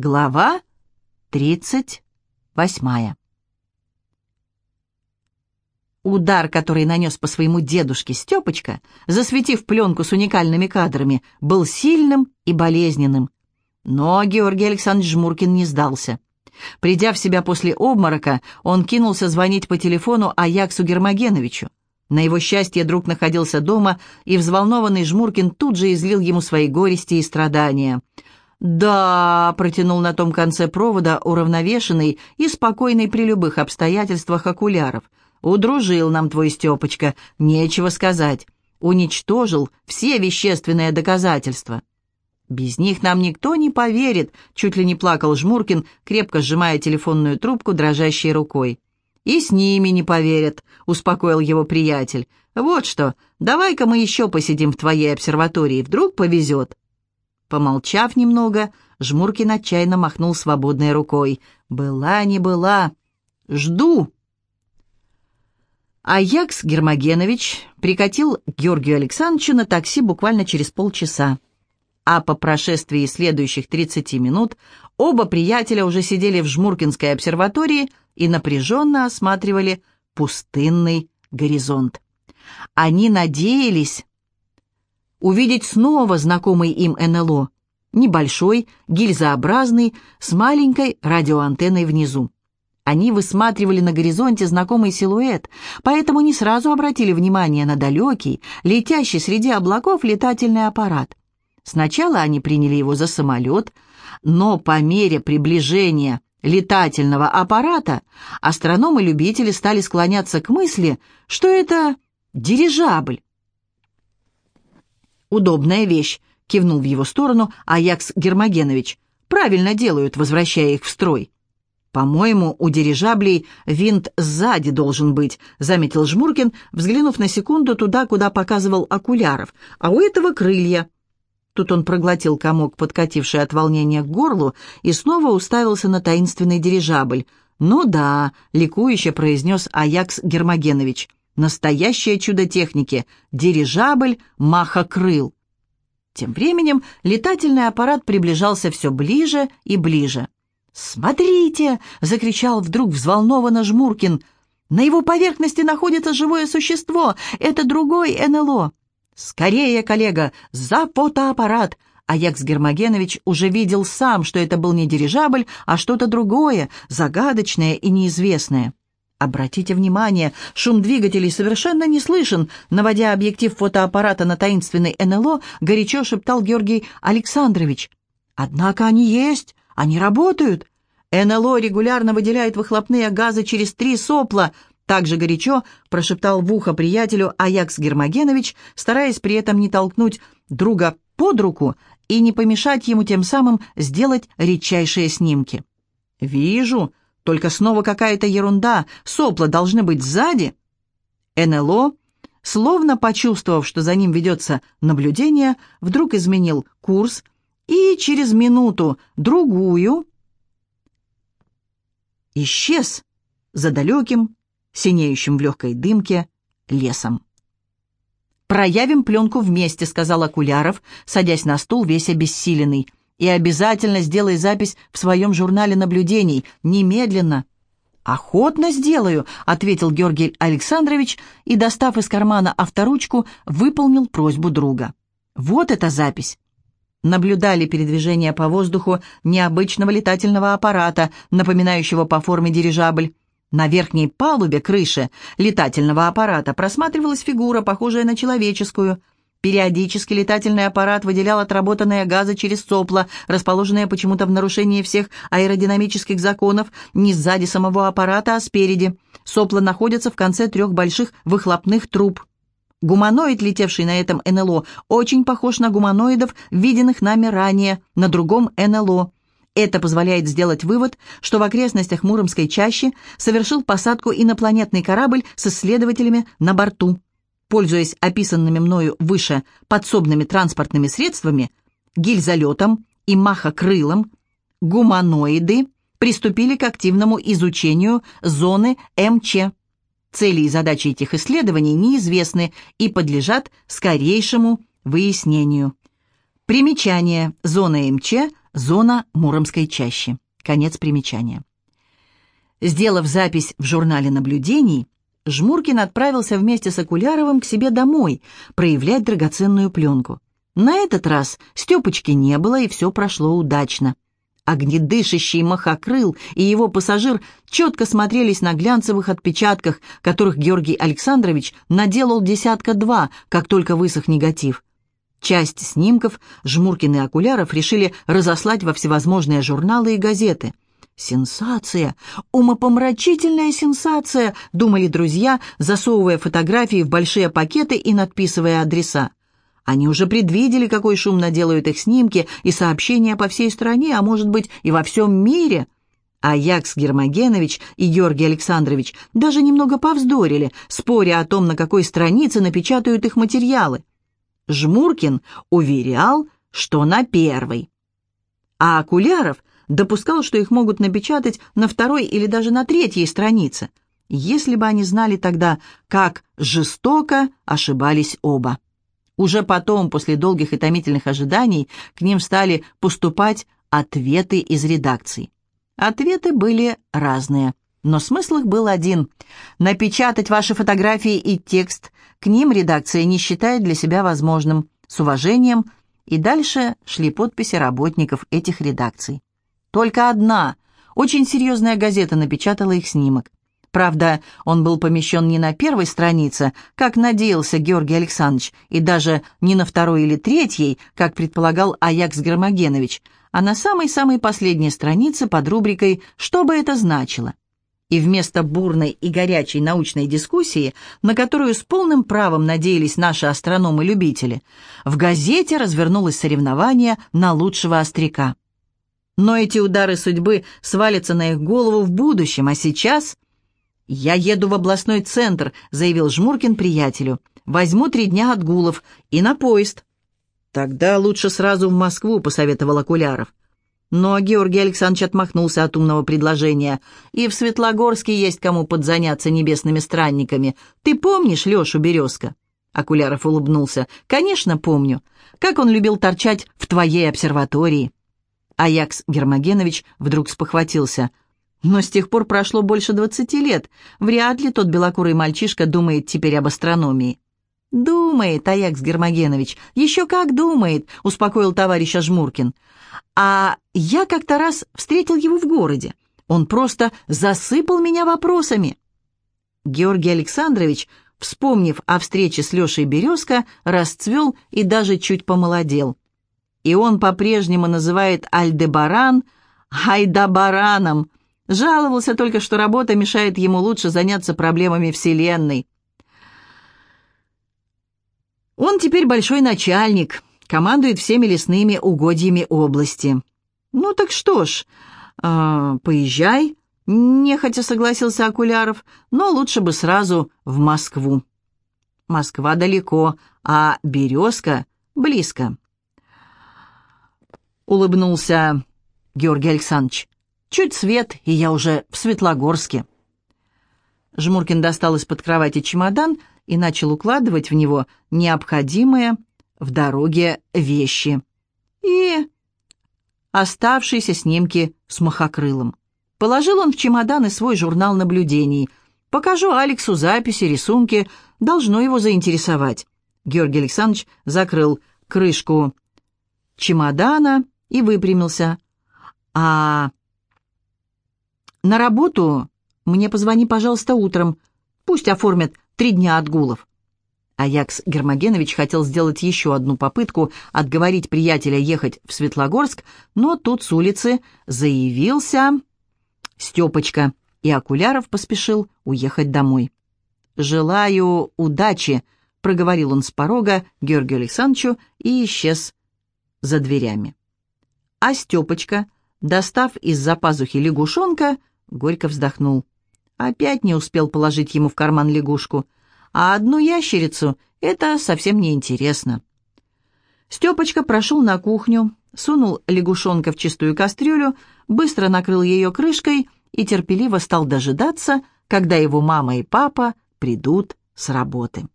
Глава тридцать восьмая. Удар, который нанес по своему дедушке Степочка, засветив пленку с уникальными кадрами, был сильным и болезненным. Но Георгий Александрович Жмуркин не сдался. Придя в себя после обморока, он кинулся звонить по телефону Аяксу Гермогеновичу. На его счастье друг находился дома, и взволнованный Жмуркин тут же излил ему свои горести и страдания – «Да», — протянул на том конце провода уравновешенный и спокойный при любых обстоятельствах окуляров. «Удружил нам твой Степочка, нечего сказать. Уничтожил все вещественные доказательства». «Без них нам никто не поверит», — чуть ли не плакал Жмуркин, крепко сжимая телефонную трубку дрожащей рукой. «И с ними не поверят», — успокоил его приятель. «Вот что, давай-ка мы еще посидим в твоей обсерватории, вдруг повезет». Помолчав немного, Жмуркин отчаянно махнул свободной рукой. «Была не была. Жду». Аякс Гермогенович прикатил Георгию Александровичу на такси буквально через полчаса. А по прошествии следующих 30 минут оба приятеля уже сидели в Жмуркинской обсерватории и напряженно осматривали пустынный горизонт. Они надеялись, увидеть снова знакомый им НЛО. Небольшой, гильзообразный, с маленькой радиоантенной внизу. Они высматривали на горизонте знакомый силуэт, поэтому не сразу обратили внимание на далекий, летящий среди облаков летательный аппарат. Сначала они приняли его за самолет, но по мере приближения летательного аппарата астрономы-любители стали склоняться к мысли, что это дирижабль. «Удобная вещь», — кивнул в его сторону Аякс Гермогенович. «Правильно делают, возвращая их в строй». «По-моему, у дирижаблей винт сзади должен быть», — заметил Жмуркин, взглянув на секунду туда, куда показывал окуляров. «А у этого крылья». Тут он проглотил комок, подкативший от волнения к горлу, и снова уставился на таинственный дирижабль. «Ну да», — ликующе произнес Аякс Гермогенович. Настоящее чудо техники — дирижабль махокрыл. Тем временем летательный аппарат приближался все ближе и ближе. «Смотрите!» — закричал вдруг взволнованно Жмуркин. «На его поверхности находится живое существо. Это другой НЛО». «Скорее, коллега, за фотоаппарат!» Аякс Гермогенович уже видел сам, что это был не дирижабль, а что-то другое, загадочное и неизвестное. Обратите внимание, шум двигателей совершенно не слышен. Наводя объектив фотоаппарата на таинственный НЛО, горячо шептал Георгий Александрович. Однако они есть, они работают. НЛО регулярно выделяет выхлопные газы через три сопла. Также горячо прошептал в ухо приятелю Аякс Гермогенович, стараясь при этом не толкнуть друга под руку и не помешать ему тем самым сделать редчайшие снимки. «Вижу», только снова какая-то ерунда, сопла должны быть сзади. НЛО, словно почувствовав, что за ним ведется наблюдение, вдруг изменил курс и через минуту другую исчез за далеким, синеющим в легкой дымке, лесом. «Проявим пленку вместе», — сказал Окуляров, садясь на стул, весь обессиленный. И обязательно сделай запись в своем журнале наблюдений. Немедленно». «Охотно сделаю», — ответил Георгий Александрович и, достав из кармана авторучку, выполнил просьбу друга. «Вот эта запись». Наблюдали передвижение по воздуху необычного летательного аппарата, напоминающего по форме дирижабль. На верхней палубе крыши летательного аппарата просматривалась фигура, похожая на человеческую — Периодически летательный аппарат выделял отработанные газы через сопла, расположенные почему-то в нарушении всех аэродинамических законов, не сзади самого аппарата, а спереди. Сопла находятся в конце трех больших выхлопных труб. Гуманоид, летевший на этом НЛО, очень похож на гуманоидов, виденных нами ранее, на другом НЛО. Это позволяет сделать вывод, что в окрестностях Муромской чащи совершил посадку инопланетный корабль с исследователями на борту. Пользуясь описанными мною выше подсобными транспортными средствами, гильзолетом и махокрылом, гуманоиды приступили к активному изучению зоны МЧ. Цели и задачи этих исследований неизвестны и подлежат скорейшему выяснению. Примечание. Зона МЧ Зона Муромской чащи. Конец примечания. Сделав запись в журнале наблюдений, Жмуркин отправился вместе с Окуляровым к себе домой проявлять драгоценную пленку. На этот раз Степочки не было, и все прошло удачно. Огнедышащий махокрыл и его пассажир четко смотрелись на глянцевых отпечатках, которых Георгий Александрович наделал десятка-два, как только высох негатив. Часть снимков Жмуркин и Окуляров решили разослать во всевозможные журналы и газеты. «Сенсация! Умопомрачительная сенсация!» — думали друзья, засовывая фотографии в большие пакеты и надписывая адреса. Они уже предвидели, какой шум наделают их снимки и сообщения по всей стране, а может быть и во всем мире. А Якс Гермогенович и Георгий Александрович даже немного повздорили, споря о том, на какой странице напечатают их материалы. Жмуркин уверял, что на первой. А Окуляров допускал, что их могут напечатать на второй или даже на третьей странице, если бы они знали тогда, как жестоко ошибались оба. Уже потом, после долгих и томительных ожиданий, к ним стали поступать ответы из редакций. Ответы были разные, но смысл их был один. Напечатать ваши фотографии и текст к ним редакция не считает для себя возможным. С уважением. И дальше шли подписи работников этих редакций. Только одна, очень серьезная газета напечатала их снимок. Правда, он был помещен не на первой странице, как надеялся Георгий Александрович, и даже не на второй или третьей, как предполагал Аякс Громогенович, а на самой-самой последней странице под рубрикой «Что бы это значило?». И вместо бурной и горячей научной дискуссии, на которую с полным правом надеялись наши астрономы-любители, в газете развернулось соревнование на лучшего остряка. Но эти удары судьбы свалятся на их голову в будущем, а сейчас «Я еду в областной центр», — заявил Жмуркин приятелю. «Возьму три дня отгулов и на поезд». «Тогда лучше сразу в Москву», — посоветовал Окуляров. Но Георгий Александрович отмахнулся от умного предложения. «И в Светлогорске есть кому подзаняться небесными странниками. Ты помнишь Лешу Березка?» Окуляров улыбнулся. «Конечно, помню. Как он любил торчать в твоей обсерватории». Аякс Гермогенович вдруг спохватился — но с тех пор прошло больше двадцати лет. Вряд ли тот белокурый мальчишка думает теперь об астрономии. «Думает, Аякс Гермогенович, еще как думает», — успокоил товарищ Жмуркин. «А я как-то раз встретил его в городе. Он просто засыпал меня вопросами». Георгий Александрович, вспомнив о встрече с Лешей Березко, расцвел и даже чуть помолодел. И он по-прежнему называет Альдебаран Айдабараном, Жаловался только, что работа мешает ему лучше заняться проблемами Вселенной. Он теперь большой начальник, командует всеми лесными угодьями области. Ну так что ж, э, поезжай, нехотя согласился Окуляров, но лучше бы сразу в Москву. Москва далеко, а Березка близко. Улыбнулся Георгий Александрович. Чуть свет, и я уже в Светлогорске. Жмуркин достал из-под кровати чемодан и начал укладывать в него необходимые в дороге вещи. И оставшиеся снимки с махокрылом. Положил он в чемодан и свой журнал наблюдений. Покажу Алексу записи, рисунки. Должно его заинтересовать. Георгий Александрович закрыл крышку чемодана и выпрямился. А на работу мне позвони, пожалуйста, утром. Пусть оформят три дня отгулов. Аякс Гермогенович хотел сделать еще одну попытку отговорить приятеля ехать в Светлогорск, но тут с улицы заявился Степочка, и Окуляров поспешил уехать домой. «Желаю удачи», — проговорил он с порога Георгию Александровичу и исчез за дверями. А Степочка, достав из-за пазухи лягушонка, Горько вздохнул. Опять не успел положить ему в карман лягушку. А одну ящерицу — это совсем не интересно. Степочка прошел на кухню, сунул лягушонка в чистую кастрюлю, быстро накрыл ее крышкой и терпеливо стал дожидаться, когда его мама и папа придут с работы.